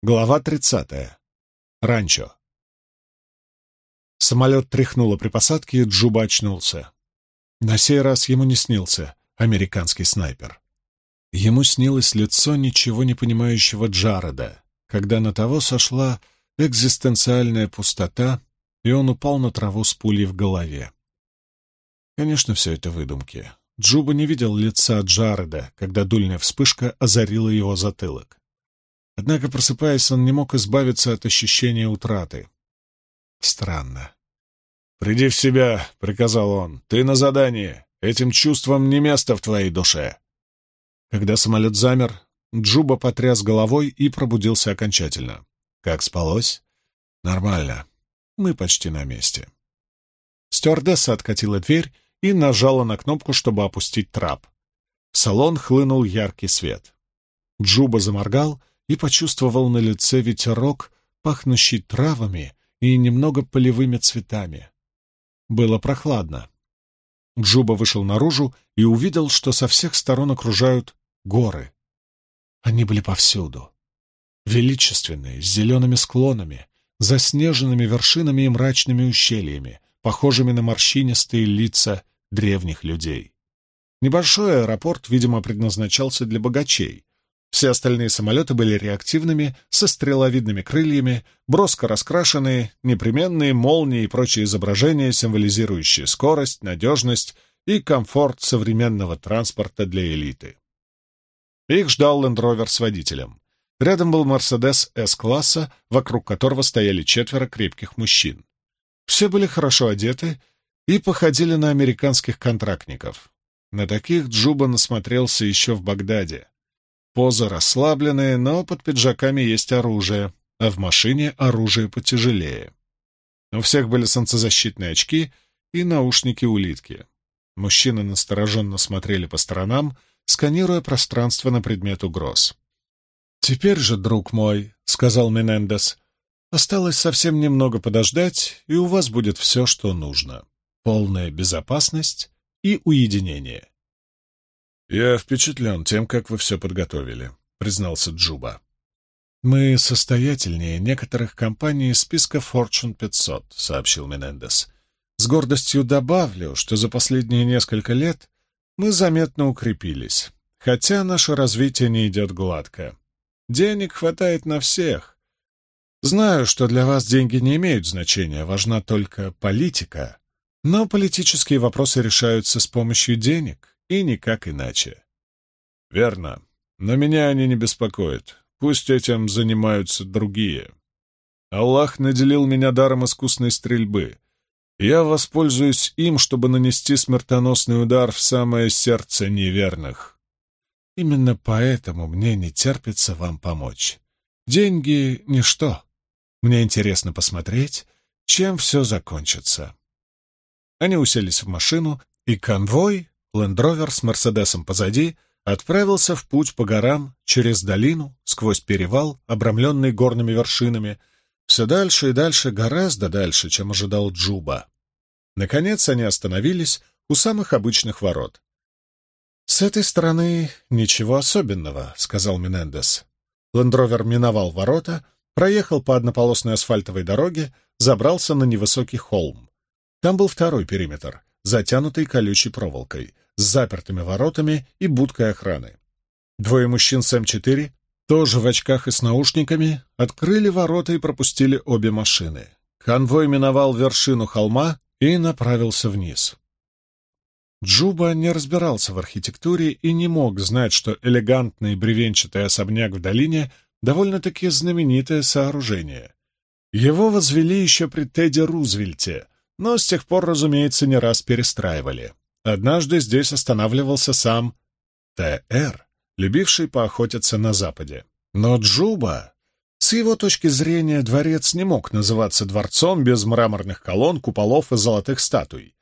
Глава тридцатая. Ранчо. Самолет тряхнуло при посадке, и Джуба очнулся. На сей раз ему не снился американский снайпер. Ему снилось лицо ничего не понимающего Джареда, когда на того сошла экзистенциальная пустота, и он упал на траву с пулей в голове. Конечно, все это выдумки. Джуба не видел лица Джареда, когда дульная вспышка озарила его затылок. Однако, просыпаясь, он не мог избавиться от ощущения утраты. Странно. «Приди в себя», — приказал он. «Ты на задании. Этим чувством не место в твоей душе». Когда самолет замер, Джуба потряс головой и пробудился окончательно. «Как спалось?» «Нормально. Мы почти на месте». Стюардесса откатила дверь и нажала на кнопку, чтобы опустить трап. В салон хлынул яркий свет. Джуба заморгал и почувствовал на лице ветерок, пахнущий травами и немного полевыми цветами. Было прохладно. Джуба вышел наружу и увидел, что со всех сторон окружают горы. Они были повсюду. Величественные, с зелеными склонами, заснеженными вершинами и мрачными ущельями, похожими на морщинистые лица древних людей. Небольшой аэропорт, видимо, предназначался для богачей, все остальные самолеты были реактивными, со стреловидными крыльями, броско раскрашенные, непременные молнии и прочие изображения, символизирующие скорость, надежность и комфорт современного транспорта для элиты. Их ждал лендровер с водителем. Рядом был Мерседес С-класса, вокруг которого стояли четверо крепких мужчин. Все были хорошо одеты и походили на американских контрактников. На таких Джуба насмотрелся еще в Багдаде. Поза расслабленная, но под пиджаками есть оружие, а в машине оружие потяжелее. У всех были солнцезащитные очки и наушники-улитки. Мужчины настороженно смотрели по сторонам, сканируя пространство на предмет угроз. «Теперь же, друг мой», — сказал Менендес, — «осталось совсем немного подождать, и у вас будет все, что нужно. Полная безопасность и уединение. «Я впечатлен тем, как вы все подготовили», — признался Джуба. «Мы состоятельнее некоторых компаний из списка Fortune 500», — сообщил Менендес. «С гордостью добавлю, что за последние несколько лет мы заметно укрепились, хотя наше развитие не идет гладко. Денег хватает на всех. Знаю, что для вас деньги не имеют значения, важна только политика, но политические вопросы решаются с помощью денег, и никак иначе. Верно, но меня они не беспокоят. Пусть этим занимаются другие. Аллах наделил меня даром искусной стрельбы. Я воспользуюсь им, чтобы нанести смертоносный удар в самое сердце неверных. Именно поэтому мне не терпится вам помочь. Деньги — ничто. Мне интересно посмотреть, чем все закончится. Они уселись в машину, и конвой Лендровер с Мерседесом позади отправился в путь по горам, через долину, сквозь перевал, обрамленный горными вершинами, все дальше и дальше, гораздо дальше, чем ожидал Джуба. Наконец они остановились у самых обычных ворот. «С этой стороны ничего особенного», — сказал Менендес. Лендровер миновал ворота, проехал по однополосной асфальтовой дороге, забрался на невысокий холм. Там был второй периметр, затянутый колючей проволокой, с запертыми воротами и будкой охраны. Двое мужчин с М4, тоже в очках и с наушниками, открыли ворота и пропустили обе машины. Конвой миновал вершину холма и направился вниз. Джуба не разбирался в архитектуре и не мог знать, что элегантный бревенчатый особняк в долине довольно-таки знаменитое сооружение. Его возвели еще при Тедди Рузвельте — но с тех пор, разумеется, не раз перестраивали. Однажды здесь останавливался сам Т.Р., любивший поохотиться на Западе. Но Джуба, с его точки зрения, дворец не мог называться дворцом без мраморных колонн, куполов и золотых статуй.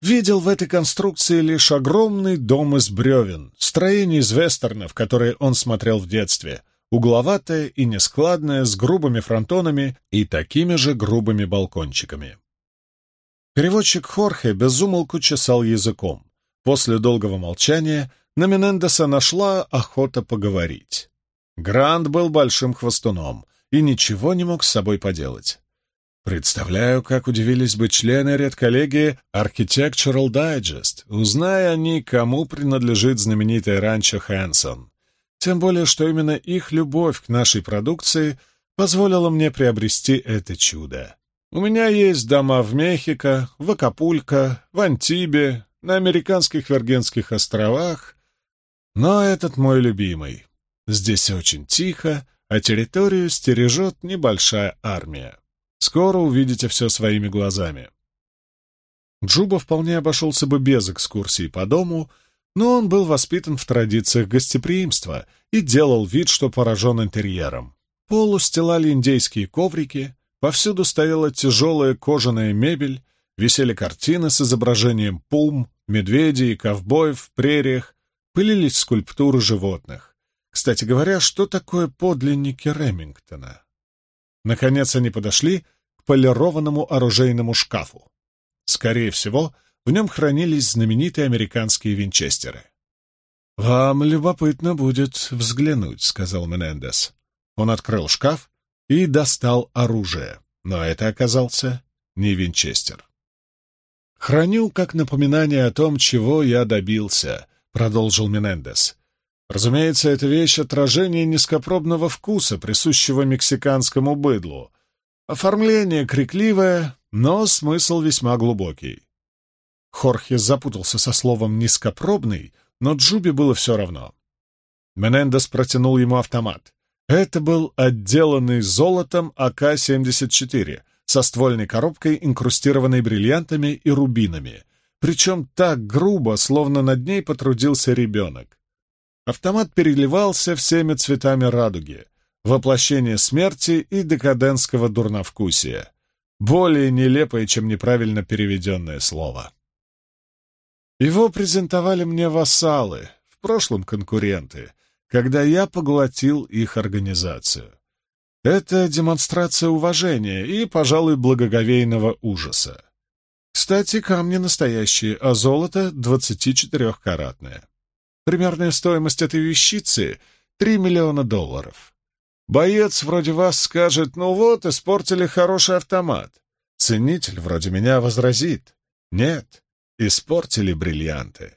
Видел в этой конструкции лишь огромный дом из бревен, строение из вестернов, которые он смотрел в детстве, угловатое и нескладное, с грубыми фронтонами и такими же грубыми балкончиками. Переводчик Хорхе безумолку чесал языком. После долгого молчания на Менендеса нашла охота поговорить. Грант был большим хвостуном, и ничего не мог с собой поделать. Представляю, как удивились бы члены редколлегии Architectural Digest, узная они, кому принадлежит знаменитое ранчо Хэнсон. Тем более, что именно их любовь к нашей продукции позволила мне приобрести это чудо. У меня есть дома в Мехико, в Акапулько, в Антибе, на американских Вергенских островах, но этот мой любимый. Здесь очень тихо, а территорию стережет небольшая армия. Скоро увидите все своими глазами. Джуба вполне обошелся бы без экскурсий по дому, но он был воспитан в традициях гостеприимства и делал вид, что поражен интерьером. Пол устилали индейские коврики, повсюду стояла тяжелая кожаная мебель, висели картины с изображением пум, медведей и ковбоев в прериях, пылились скульптуры животных. Кстати говоря, что такое подлинники Ремингтона? Наконец они подошли к полированному оружейному шкафу. Скорее всего, в нем хранились знаменитые американские винчестеры. «Вам любопытно будет взглянуть», — сказал Менендес. Он открыл шкаф и достал оружие, но это оказался не винчестер. «Храню как напоминание о том, чего я добился», — продолжил Менендес. «Разумеется, эта вещь — отражение низкопробного вкуса, присущего мексиканскому быдлу. Оформление крикливое, но смысл весьма глубокий». Хорхе запутался со словом «низкопробный», но Джуби было все равно. Менендес протянул ему автомат. Это был отделанный золотом АК-74 — со ствольной коробкой, инкрустированной бриллиантами и рубинами, причем так грубо, словно над ней потрудился ребенок. Автомат переливался всеми цветами радуги, воплощение смерти и декадентского дурновкусия. Более нелепое, чем неправильно переведенное слово. Его презентовали мне вассалы, в прошлом конкуренты, когда я поглотил их организацию. Это демонстрация уважения и, пожалуй, благоговейного ужаса. Кстати, камни настоящие, а золото 24-каратное. Примерная стоимость этой вещицы — 3 миллиона долларов. Боец вроде вас скажет, ну вот, испортили хороший автомат. Ценитель вроде меня возразит. Нет, испортили бриллианты.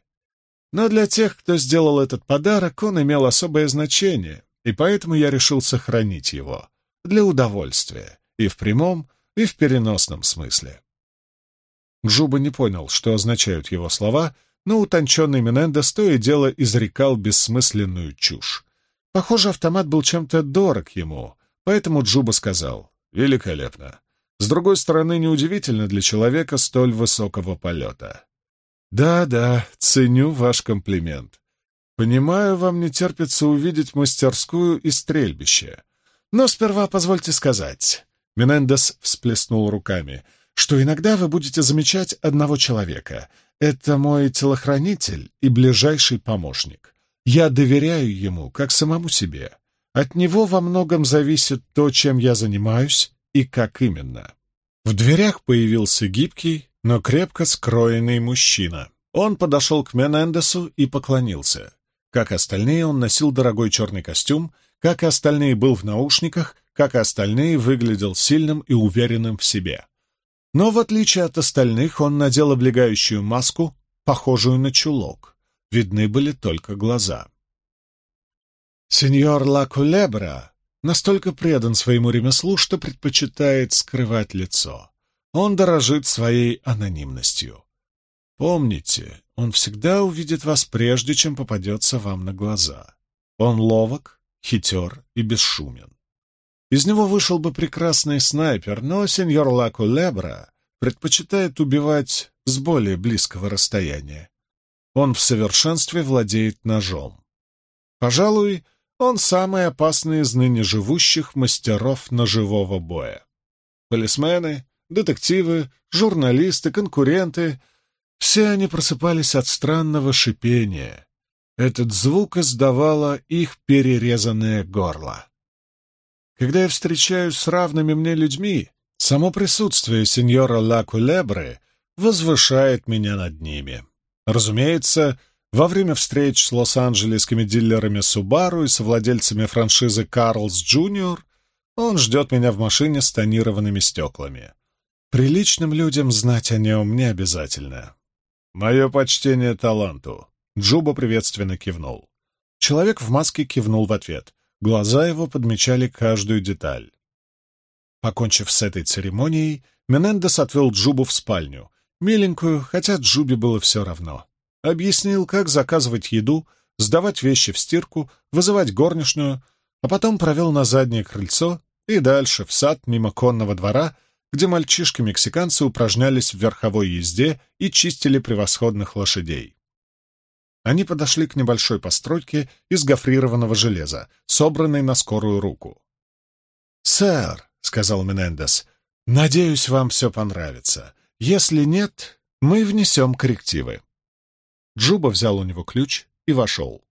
Но для тех, кто сделал этот подарок, он имел особое значение, и поэтому я решил сохранить его для удовольствия, и в прямом, и в переносном смысле. Джуба не понял, что означают его слова, но утонченный Менендес то и дело изрекал бессмысленную чушь. Похоже, автомат был чем-то дорог ему, поэтому Джуба сказал «Великолепно». С другой стороны, неудивительно для человека столь высокого полета. «Да-да, ценю ваш комплимент. Понимаю, вам не терпится увидеть мастерскую и стрельбище. Но сперва позвольте сказать, — Менендес всплеснул руками, — что иногда вы будете замечать одного человека. Это мой телохранитель и ближайший помощник. Я доверяю ему, как самому себе. От него во многом зависит то, чем я занимаюсь и как именно. В дверях появился гибкий, но крепко скроенный мужчина. Он подошел к Менендесу и поклонился. Как остальные, он носил дорогой черный костюм — как и остальные, был в наушниках, как и остальные, выглядел сильным и уверенным в себе. Но, в отличие от остальных, он надел облегающую маску, похожую на чулок. Видны были только глаза. Сеньор Ла Кулебра настолько предан своему ремеслу, что предпочитает скрывать лицо. Он дорожит своей анонимностью. Помните, он всегда увидит вас прежде, чем попадется вам на глаза. Он ловок, хитер и бесшумен. Из него вышел бы прекрасный снайпер, но сеньор Лаку Лебра предпочитает убивать с более близкого расстояния. Он в совершенстве владеет ножом. Пожалуй, он самый опасный из ныне живущих мастеров ножевого боя. Полисмены, детективы, журналисты, конкуренты — все они просыпались от странного шипения, этот звук издавало их перерезанное горло. Когда я встречаюсь с равными мне людьми, само присутствие сеньора Ла Кулебры возвышает меня над ними. Разумеется, во время встреч с лос-анджелесскими дилерами Subaru и совладельцами франшизы Карлс Джуниор Он ждет меня в машине с тонированными стеклами. Приличным людям знать о нем не обязательно. Мое почтение таланту. Джуба приветственно кивнул. Человек в маске кивнул в ответ. Глаза его подмечали каждую деталь. Покончив с этой церемонией, Менендес отвел Джубу в спальню. Миленькую, хотя Джубе было все равно. Объяснил, как заказывать еду, сдавать вещи в стирку, вызывать горничную, а потом провел на заднее крыльцо и дальше, в сад мимо конного двора, где мальчишки-мексиканцы упражнялись в верховой езде и чистили превосходных лошадей. Они подошли к небольшой постройке из гофрированного железа, собранной на скорую руку. «Сэр», — сказал Менендес, — «надеюсь, вам все понравится. Если нет, мы внесем коррективы». Джуба взял у него ключ и вошел.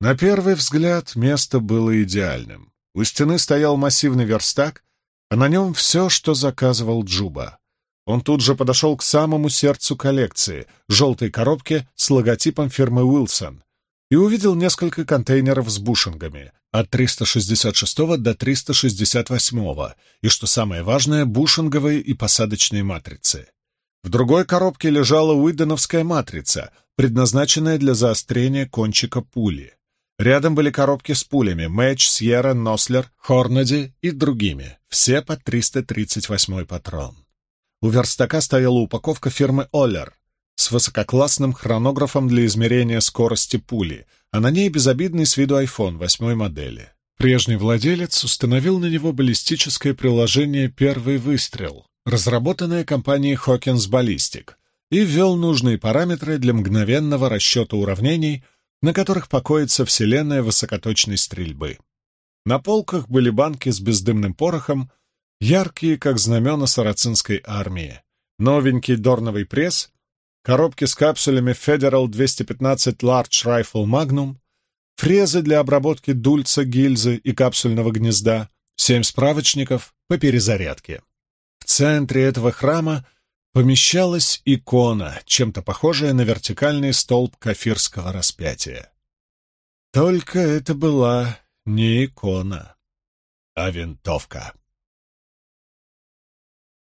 На первый взгляд место было идеальным. У стены стоял массивный верстак, а на нем все, что заказывал Джуба. Он тут же подошел к самому сердцу коллекции — желтой коробке с логотипом фирмы Уилсон, и увидел несколько контейнеров с бушингами от 366 до 368, и, что самое важное, бушинговые и посадочные матрицы. В другой коробке лежала уидоновская матрица, предназначенная для заострения кончика пули. Рядом были коробки с пулями Мэтч, Сьерра, Нослер, Хорнади и другими, все по 338 патрон. У верстака стояла упаковка фирмы Оллер с высококлассным хронографом для измерения скорости пули, а на ней безобидный с виду iPhone восьмой модели. Прежний владелец установил на него баллистическое приложение «Первый выстрел», разработанное компанией Hawkins Ballistic, и ввел нужные параметры для мгновенного расчета уравнений, на которых покоится вселенная высокоточной стрельбы. На полках были банки с бездымным порохом, яркие, как знамена сарацинской армии, новенький дорновый пресс, коробки с капсулями Federal 215 Large Rifle Magnum, фрезы для обработки дульца, гильзы и капсульного гнезда, семь справочников по перезарядке. В центре этого храма помещалась икона, чем-то похожая на вертикальный столб кафирского распятия. Только это была не икона, а винтовка.